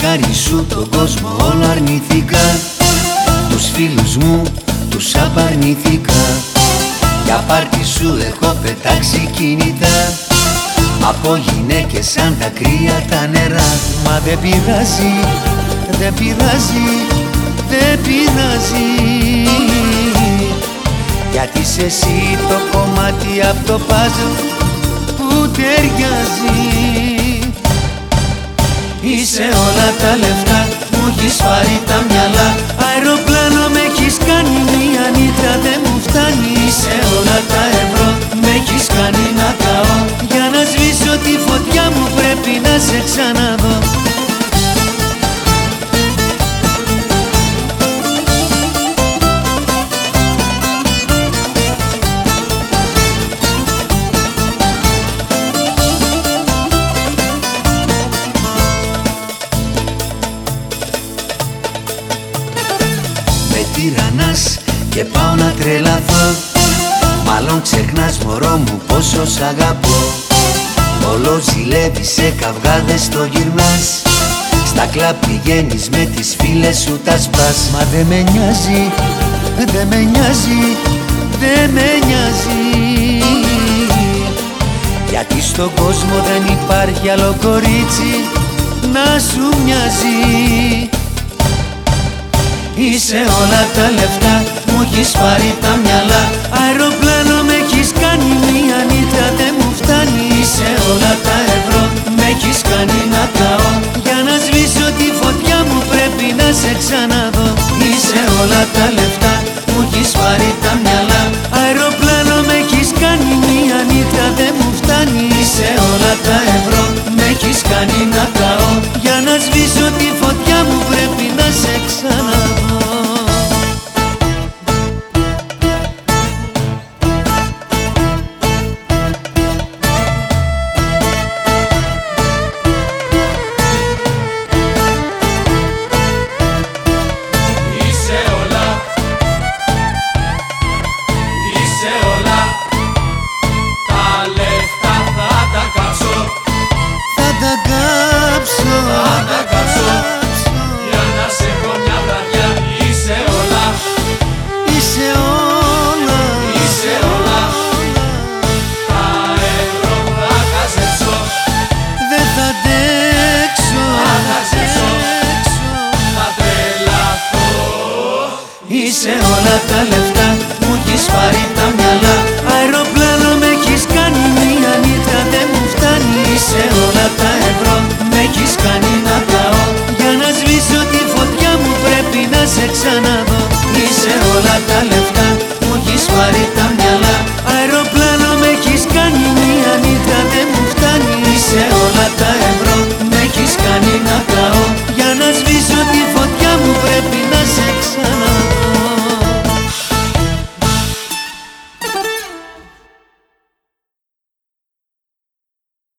χάρη σου τον κόσμο όλο αρνηθήκα. Τους φίλους μου τους απαρνηθήκα. Για πάρτι σου έχω πετάξει κινητά. Από γυναίκες σαν τα κρύα τα νερά. Μα δεν πειράζει, δεν πειράζει, δεν πειράζει. Γιατί είσαι εσύ το κομμάτι από το παζλ που ταιριάζει Είσαι όλα τα λεφτά, μου έχεις πάρει τα μυαλά. Αεροπλάνο με έχεις κάνει μία νύχτα δεν μου φτάνει και πάω να τρελαθώ. Μάλλον ξεχνάς μωρό μου πόσο σ' αγαπώ. Όλο ζηλεύεις σε καυγάδες το γυρνάς. Στα κλαμπ πηγαίνεις με τις φίλες σου τα σπάς. Μα δεν με νοιάζει, δεν με νοιάζει, δεν με νοιάζει. Γιατί στον κόσμο δεν υπάρχει άλλο κορίτσι να σου μοιάζει. Είσαι όλα τα λεφτά, μου έχεις πάρει τα μυαλά. Αεροπλάνο με έχεις κάνει μία νύχτα δεν μου φτάνει. Είσαι όλα τα ευρώ, με έχεις κάνει να καώ Για να σβήσω τη φωτιά μου πρέπει να σε ξαναδώ. Είσαι όλα τα λεφτά, μου έχεις πάρει τα μυαλά. Αεροπλάνο με έχεις κάνει μία νύχτα δεν μου φτάνει. Είσαι όλα τα ευρώ, με έχεις κάνει να καώ Για να σβήσω τη φωτιά μου πρέπει να σε ξαναδώ όλα τα λεφτά Μου έχεις πάρει τα μυαλά. Αεροπλάνο με έχεις κάνει μια νύχτα δεν μου φτάνει. Είσαι όλα τα ευρώ με έχεις κάνει να πάω. Για να σβήσω τη φωτιά μου πρέπει να σε ξαναδώ. Είσαι όλα τα λεφτά.